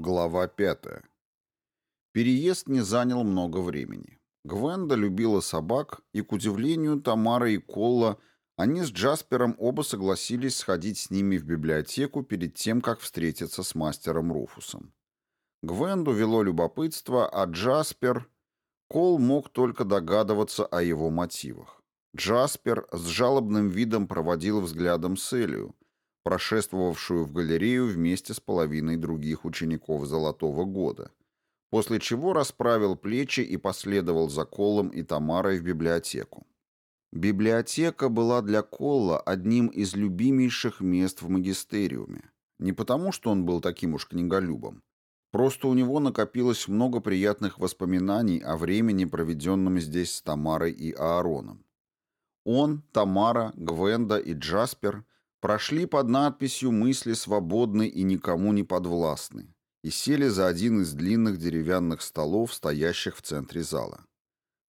Глава пятая. Переезд не занял много времени. Гвенда любила собак, и, к удивлению Тамары и Колла, они с Джаспером оба согласились сходить с ними в библиотеку перед тем, как встретиться с мастером Руфусом. Гвенду вело любопытство, а Джаспер... Кол мог только догадываться о его мотивах. Джаспер с жалобным видом проводил взглядом Селию, прошествовавшую в галерею вместе с половиной других учеников Золотого года, после чего расправил плечи и последовал за Колом и Тамарой в библиотеку. Библиотека была для Колла одним из любимейших мест в магистериуме. Не потому, что он был таким уж книголюбом. Просто у него накопилось много приятных воспоминаний о времени, проведенном здесь с Тамарой и Аароном. Он, Тамара, Гвенда и Джаспер прошли под надписью «Мысли свободны и никому не подвластны» и сели за один из длинных деревянных столов, стоящих в центре зала.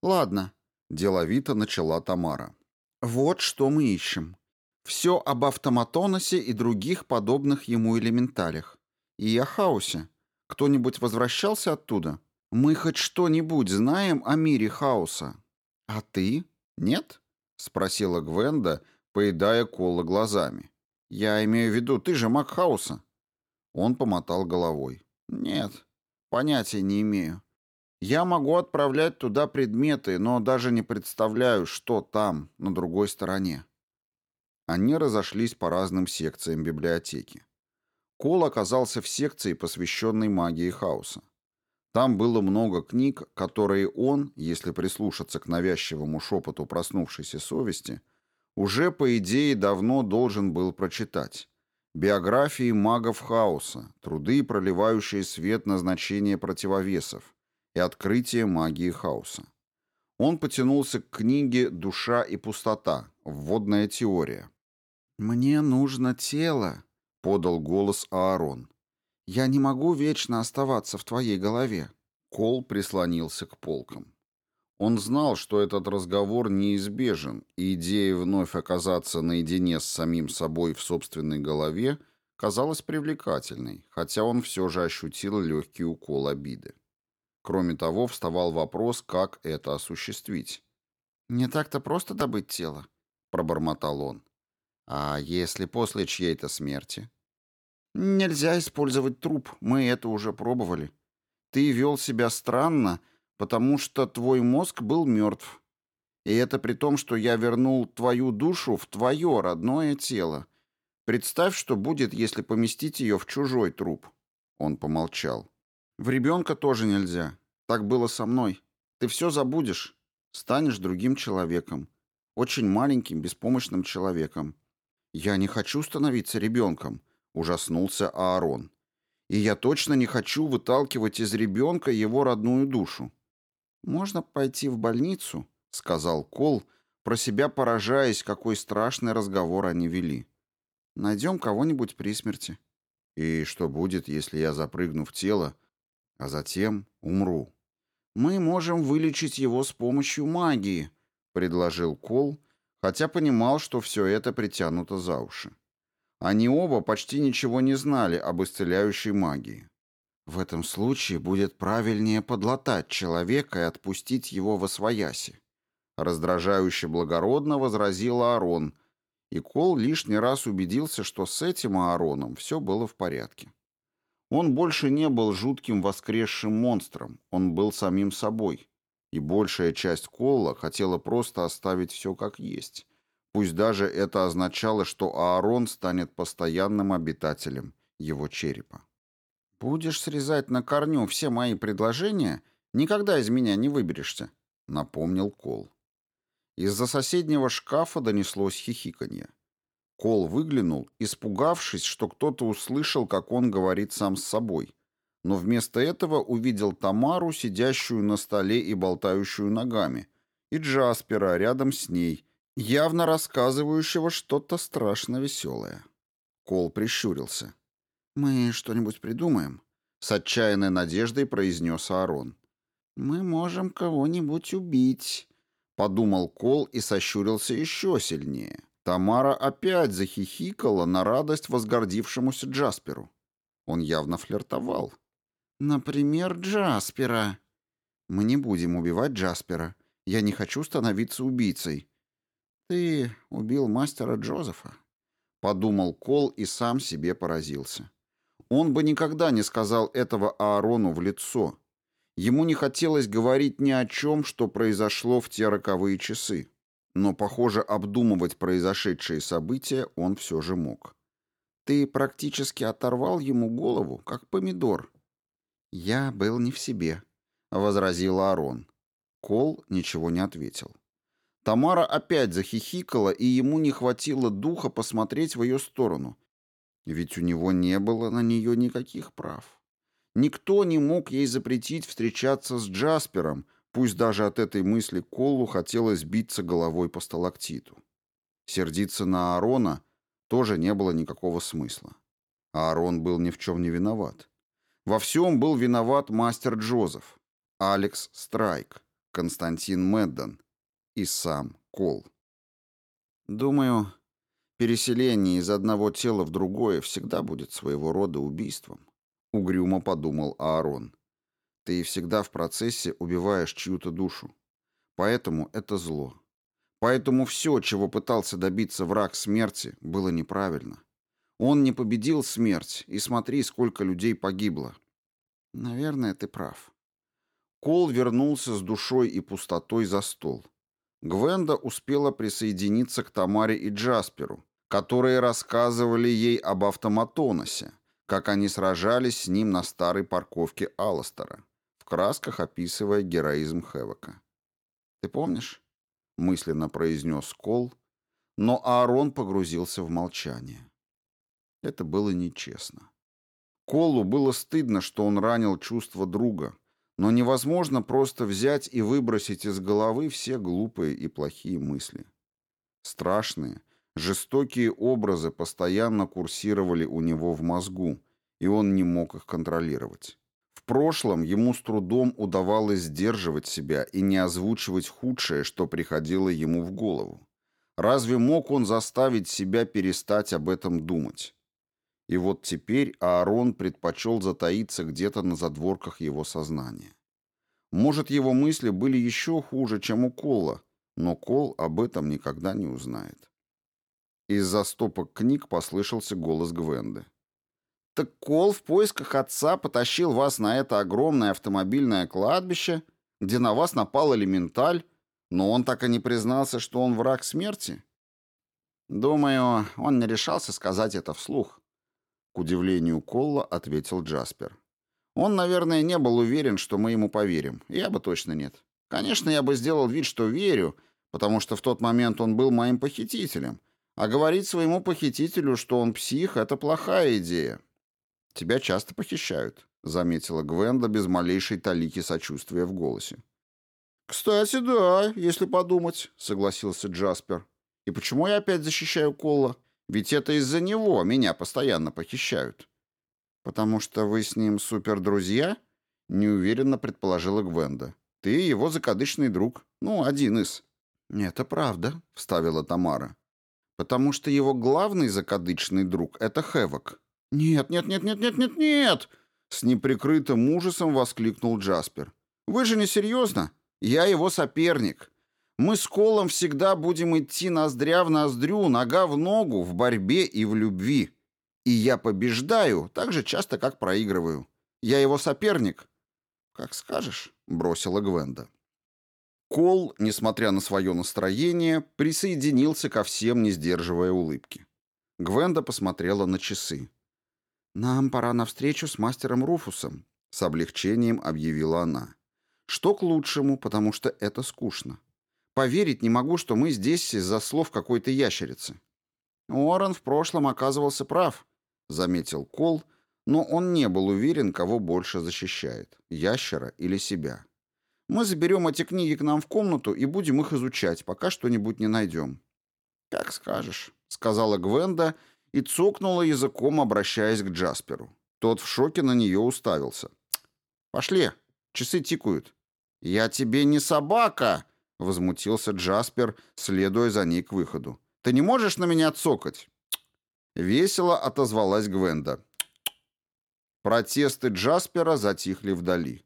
«Ладно», — деловито начала Тамара. «Вот что мы ищем. Все об автоматоносе и других подобных ему элементалях. И о хаосе. Кто-нибудь возвращался оттуда? Мы хоть что-нибудь знаем о мире хаоса. А ты? Нет?» — спросила Гвенда, — поедая Колла глазами. «Я имею в виду, ты же маг хаоса». Он помотал головой. «Нет, понятия не имею. Я могу отправлять туда предметы, но даже не представляю, что там, на другой стороне». Они разошлись по разным секциям библиотеки. Кол оказался в секции, посвященной магии хаоса. Там было много книг, которые он, если прислушаться к навязчивому шепоту проснувшейся совести, уже, по идее, давно должен был прочитать. Биографии магов хаоса, труды, проливающие свет на значение противовесов и открытие магии хаоса. Он потянулся к книге «Душа и пустота. Вводная теория». «Мне нужно тело», — подал голос Аарон. «Я не могу вечно оставаться в твоей голове». Кол прислонился к полкам. Он знал, что этот разговор неизбежен, и идея вновь оказаться наедине с самим собой в собственной голове казалась привлекательной, хотя он все же ощутил легкий укол обиды. Кроме того, вставал вопрос, как это осуществить. «Не так-то просто добыть тело», — пробормотал он. «А если после чьей-то смерти?» «Нельзя использовать труп, мы это уже пробовали. Ты вел себя странно, потому что твой мозг был мертв. И это при том, что я вернул твою душу в твое родное тело. Представь, что будет, если поместить ее в чужой труп». Он помолчал. «В ребенка тоже нельзя. Так было со мной. Ты все забудешь. Станешь другим человеком. Очень маленьким, беспомощным человеком. Я не хочу становиться ребенком», — ужаснулся Аарон. «И я точно не хочу выталкивать из ребенка его родную душу. «Можно пойти в больницу», — сказал Кол, про себя поражаясь, какой страшный разговор они вели. «Найдем кого-нибудь при смерти». «И что будет, если я запрыгну в тело, а затем умру?» «Мы можем вылечить его с помощью магии», — предложил Кол, хотя понимал, что все это притянуто за уши. Они оба почти ничего не знали об исцеляющей магии. В этом случае будет правильнее подлатать человека и отпустить его во свояси. Раздражающе благородно возразил Аарон, и Кол лишний раз убедился, что с этим Аароном все было в порядке. Он больше не был жутким воскресшим монстром, он был самим собой, и большая часть Колла хотела просто оставить все как есть. Пусть даже это означало, что Аарон станет постоянным обитателем его черепа. «Будешь срезать на корню все мои предложения, никогда из меня не выберешься», — напомнил Кол. Из-за соседнего шкафа донеслось хихиканье. Кол выглянул, испугавшись, что кто-то услышал, как он говорит сам с собой, но вместо этого увидел Тамару, сидящую на столе и болтающую ногами, и Джаспера рядом с ней, явно рассказывающего что-то страшно веселое. Кол прищурился. «Мы что-нибудь придумаем?» — с отчаянной надеждой произнес Аарон. «Мы можем кого-нибудь убить», — подумал Кол и сощурился еще сильнее. Тамара опять захихикала на радость возгордившемуся Джасперу. Он явно флиртовал. Например, Джаспера. Мы не будем убивать Джаспера. Я не хочу становиться убийцей. Ты убил мастера Джозефа, подумал Кол и сам себе поразился. Он бы никогда не сказал этого Аарону в лицо. Ему не хотелось говорить ни о чем, что произошло в те роковые часы. Но, похоже, обдумывать произошедшие события он все же мог. Ты практически оторвал ему голову, как помидор. Я был не в себе, возразил Аарон. Кол ничего не ответил. Тамара опять захихикала, и ему не хватило духа посмотреть в ее сторону. Ведь у него не было на нее никаких прав. Никто не мог ей запретить встречаться с Джаспером, пусть даже от этой мысли Колу хотелось биться головой по сталактиту. Сердиться на Аарона тоже не было никакого смысла. Аарон был ни в чем не виноват. Во всем был виноват мастер Джозеф, Алекс Страйк, Константин Меддон и сам Кол. Думаю, переселение из одного тела в другое всегда будет своего рода убийством, угрюмо подумал Аарон. Ты всегда в процессе убиваешь чью-то душу. Поэтому это зло. Поэтому все, чего пытался добиться враг смерти, было неправильно. Он не победил смерть, и смотри, сколько людей погибло. Наверное, ты прав. Кол вернулся с душой и пустотой за стол. Гвенда успела присоединиться к Тамаре и Джасперу, которые рассказывали ей об автоматоносе, как они сражались с ним на старой парковке Алластера, в красках описывая героизм Хевока. «Ты помнишь?» — мысленно произнес Кол, но Аарон погрузился в молчание. Это было нечестно. Колу было стыдно, что он ранил чувство друга, но невозможно просто взять и выбросить из головы все глупые и плохие мысли. Страшные, жестокие образы постоянно курсировали у него в мозгу, и он не мог их контролировать. В прошлом ему с трудом удавалось сдерживать себя и не озвучивать худшее, что приходило ему в голову. Разве мог он заставить себя перестать об этом думать? И вот теперь Аарон предпочел затаиться где-то на задворках его сознания. Может, его мысли были еще хуже, чем у Кола, но Кол об этом никогда не узнает. Из-за стопок книг послышался голос Гвенды. «Так Кол в поисках отца потащил вас на это огромное автомобильное кладбище, где на вас напал элементаль, но он так и не признался, что он враг смерти?» «Думаю, он не решался сказать это вслух. К удивлению Колла ответил Джаспер. Он, наверное, не был уверен, что мы ему поверим. Я бы точно нет. Конечно, я бы сделал вид, что верю, потому что в тот момент он был моим похитителем. А говорить своему похитителю, что он псих, это плохая идея. Тебя часто похищают, заметила Гвенда без малейшей талики сочувствия в голосе. Кстати, да, если подумать, согласился Джаспер. И почему я опять защищаю Колла? Ведь это из-за него меня постоянно похищают. Потому что вы с ним супердрузья? Неуверенно предположила Гвенда. Ты его закадычный друг. Ну, один из. Это правда, вставила Тамара. Потому что его главный закадычный друг — это Хэвок. Нет, нет, нет, нет, нет, нет, нет! С неприкрытым ужасом воскликнул Джаспер. Вы же не серьезно? Я его соперник. Мы с Колом всегда будем идти ноздря в ноздрю, нога в ногу, в борьбе и в любви. И я побеждаю так же часто, как проигрываю. Я его соперник. Как скажешь, бросила Гвенда. Кол, несмотря на свое настроение, присоединился ко всем, не сдерживая улыбки. Гвенда посмотрела на часы. «Нам пора на встречу с мастером Руфусом», — с облегчением объявила она. «Что к лучшему, потому что это скучно. Поверить не могу, что мы здесь из-за слов какой-то ящерицы. Уоррен в прошлом оказывался прав, заметил Кол, но он не был уверен, кого больше защищает, ящера или себя. Мы заберем эти книги к нам в комнату и будем их изучать, пока что-нибудь не найдем. Как скажешь, сказала Гвенда и цокнула языком, обращаясь к Джасперу. Тот в шоке на нее уставился. Пошли, часы тикают. Я тебе не собака, Возмутился Джаспер, следуя за ней к выходу. «Ты не можешь на меня цокать?» Весело отозвалась Гвенда. Протесты Джаспера затихли вдали.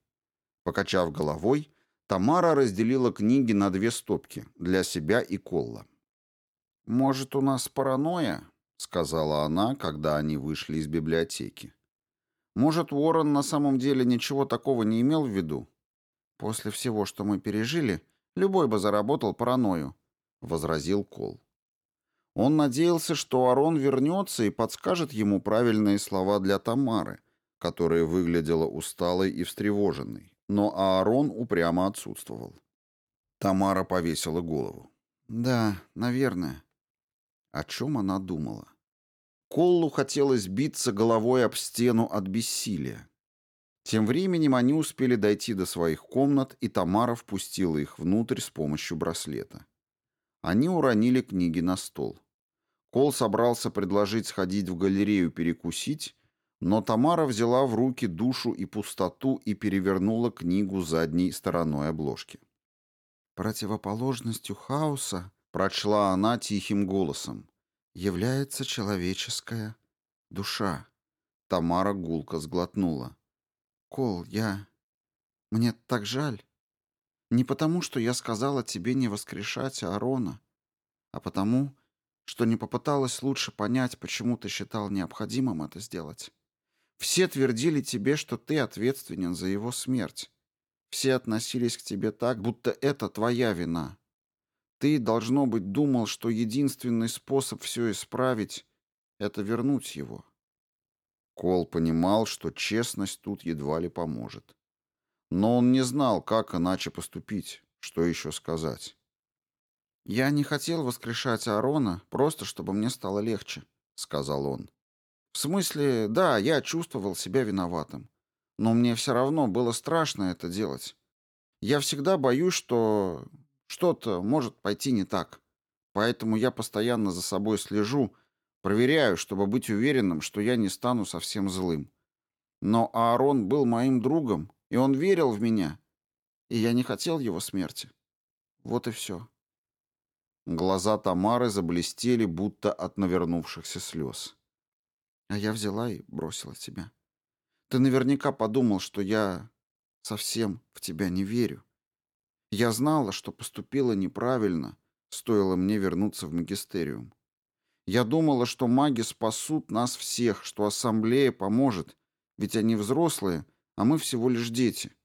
Покачав головой, Тамара разделила книги на две стопки для себя и Колла. «Может, у нас паранойя?» — сказала она, когда они вышли из библиотеки. «Может, Уоррен на самом деле ничего такого не имел в виду? После всего, что мы пережили, любой бы заработал паранойю», — возразил Кол. Он надеялся, что Арон вернется и подскажет ему правильные слова для Тамары, которая выглядела усталой и встревоженной, но Аарон упрямо отсутствовал. Тамара повесила голову. «Да, наверное». О чем она думала? Коллу хотелось биться головой об стену от бессилия. Тем временем они успели дойти до своих комнат, и Тамара впустила их внутрь с помощью браслета. Они уронили книги на стол. Кол собрался предложить сходить в галерею перекусить, но Тамара взяла в руки душу и пустоту и перевернула книгу задней стороной обложки. «Противоположностью хаоса», — прочла она тихим голосом, — «является человеческая душа». Тамара гулко сглотнула. «Кол, я... Мне так жаль. Не потому, что я сказала тебе не воскрешать Аарона, а потому, что не попыталась лучше понять, почему ты считал необходимым это сделать. Все твердили тебе, что ты ответственен за его смерть. Все относились к тебе так, будто это твоя вина. Ты, должно быть, думал, что единственный способ все исправить — это вернуть его. Кол понимал, что честность тут едва ли поможет. Но он не знал, как иначе поступить, что еще сказать. «Я не хотел воскрешать Аарона, просто чтобы мне стало легче», — сказал он. «В смысле, да, я чувствовал себя виноватым. Но мне все равно было страшно это делать. Я всегда боюсь, что что-то может пойти не так. Поэтому я постоянно за собой слежу, Проверяю, чтобы быть уверенным, что я не стану совсем злым. Но Аарон был моим другом, и он верил в меня, и я не хотел его смерти. Вот и все. Глаза Тамары заблестели, будто от навернувшихся слез. А я взяла и бросила тебя. Ты наверняка подумал, что я совсем в тебя не верю. Я знала, что поступила неправильно, стоило мне вернуться в магистериум. Я думала, что маги спасут нас всех, что ассамблея поможет, ведь они взрослые, а мы всего лишь дети.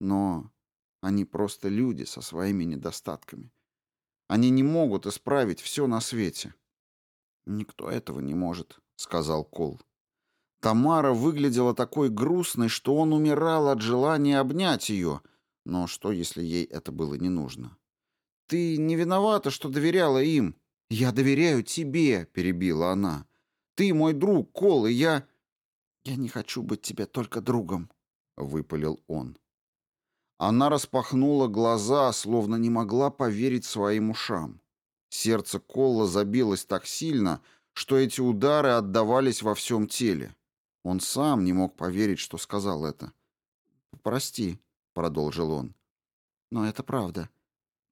Но они просто люди со своими недостатками. Они не могут исправить все на свете. Никто этого не может, сказал Кол. Тамара выглядела такой грустной, что он умирал от желания обнять ее. Но что, если ей это было не нужно? Ты не виновата, что доверяла им, «Я доверяю тебе», — перебила она. «Ты мой друг, Кол, и я...» «Я не хочу быть тебе только другом», — выпалил он. Она распахнула глаза, словно не могла поверить своим ушам. Сердце Колла забилось так сильно, что эти удары отдавались во всем теле. Он сам не мог поверить, что сказал это. «Прости», — продолжил он. «Но это правда.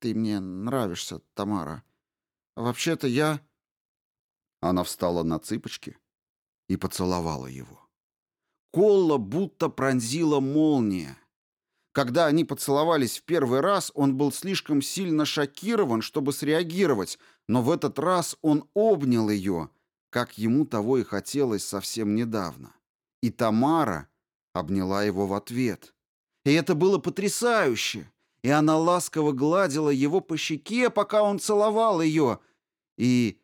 Ты мне нравишься, Тамара. Вообще-то я...» Она встала на цыпочки и поцеловала его. Колла будто пронзила молния. Когда они поцеловались в первый раз, он был слишком сильно шокирован, чтобы среагировать, но в этот раз он обнял ее, как ему того и хотелось совсем недавно. И Тамара обняла его в ответ. И это было потрясающе и она ласково гладила его по щеке, пока он целовал ее. И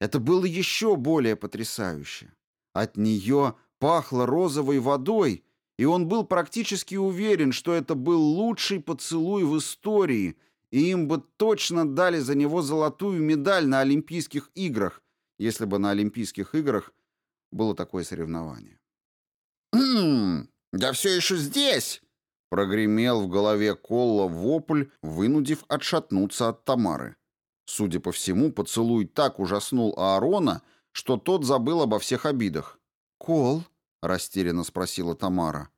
это было еще более потрясающе. От нее пахло розовой водой, и он был практически уверен, что это был лучший поцелуй в истории, и им бы точно дали за него золотую медаль на Олимпийских играх, если бы на Олимпийских играх было такое соревнование. «Хм, да все еще здесь!» Прогремел в голове Колла вопль, вынудив отшатнуться от Тамары. Судя по всему, поцелуй так ужаснул Аарона, что тот забыл обо всех обидах. «Кол?» — растерянно спросила Тамара.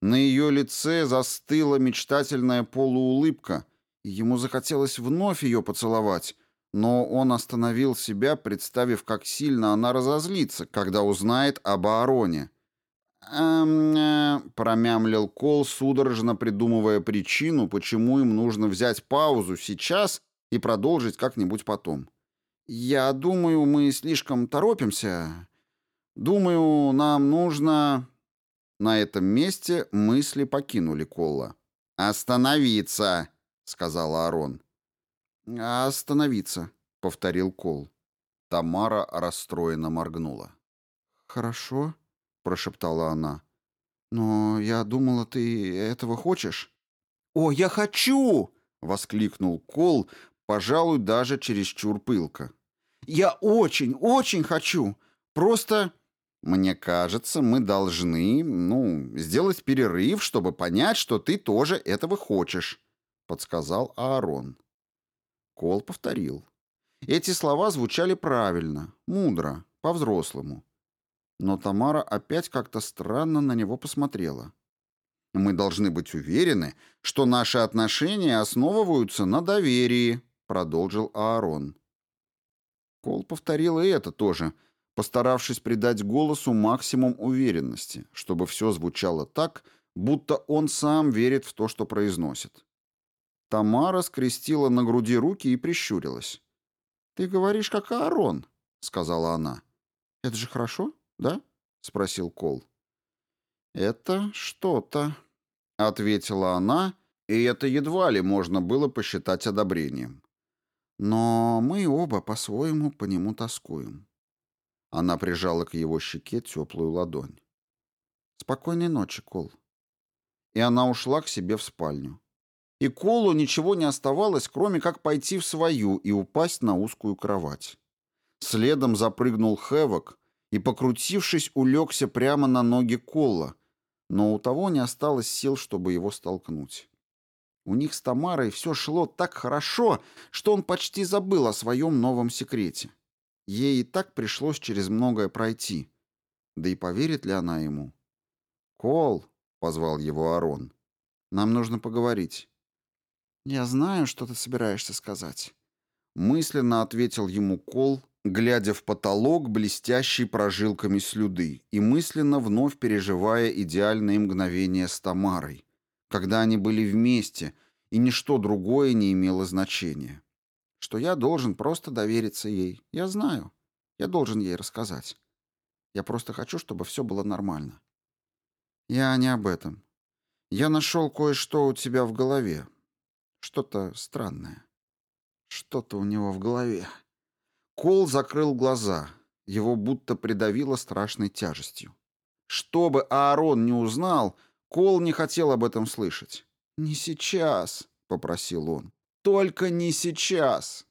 На ее лице застыла мечтательная полуулыбка, и ему захотелось вновь ее поцеловать, но он остановил себя, представив, как сильно она разозлится, когда узнает об Аароне. «Эм, э, промямлил Кол, судорожно придумывая причину, почему им нужно взять паузу сейчас и продолжить как-нибудь потом. «Я думаю, мы слишком торопимся. Думаю, нам нужно...» На этом месте мысли покинули Колла. «Остановиться!» — сказал Арон. «Остановиться», — повторил Кол. Тамара расстроенно моргнула. «Хорошо», — прошептала она. «Но я думала, ты этого хочешь?» «О, я хочу!» — воскликнул Кол, пожалуй, даже чересчур пылко. «Я очень, очень хочу! Просто...» «Мне кажется, мы должны, ну, сделать перерыв, чтобы понять, что ты тоже этого хочешь», — подсказал Аарон. Кол повторил. Эти слова звучали правильно, мудро, по-взрослому. Но Тамара опять как-то странно на него посмотрела. «Мы должны быть уверены, что наши отношения основываются на доверии», — продолжил Аарон. Кол повторил и это тоже — постаравшись придать голосу максимум уверенности, чтобы все звучало так, будто он сам верит в то, что произносит. Тамара скрестила на груди руки и прищурилась. «Ты говоришь, как Аарон», — сказала она. «Это же хорошо, да?» — спросил Кол. «Это что-то», — ответила она, и это едва ли можно было посчитать одобрением. «Но мы оба по-своему по нему тоскуем. Она прижала к его щеке теплую ладонь. «Спокойной ночи, Кол». И она ушла к себе в спальню. И Колу ничего не оставалось, кроме как пойти в свою и упасть на узкую кровать. Следом запрыгнул Хэвок и, покрутившись, улегся прямо на ноги Колла, но у того не осталось сил, чтобы его столкнуть. У них с Тамарой все шло так хорошо, что он почти забыл о своем новом секрете. Ей и так пришлось через многое пройти. Да и поверит ли она ему? «Кол», — позвал его Арон, — «нам нужно поговорить». «Я знаю, что ты собираешься сказать», — мысленно ответил ему Кол, глядя в потолок, блестящий прожилками слюды, и мысленно вновь переживая идеальные мгновения с Тамарой, когда они были вместе, и ничто другое не имело значения что я должен просто довериться ей. Я знаю. Я должен ей рассказать. Я просто хочу, чтобы все было нормально. Я не об этом. Я нашел кое-что у тебя в голове. Что-то странное. Что-то у него в голове. Кол закрыл глаза. Его будто придавило страшной тяжестью. Чтобы Аарон не узнал, Кол не хотел об этом слышать. «Не сейчас», — попросил он. Только не сейчас.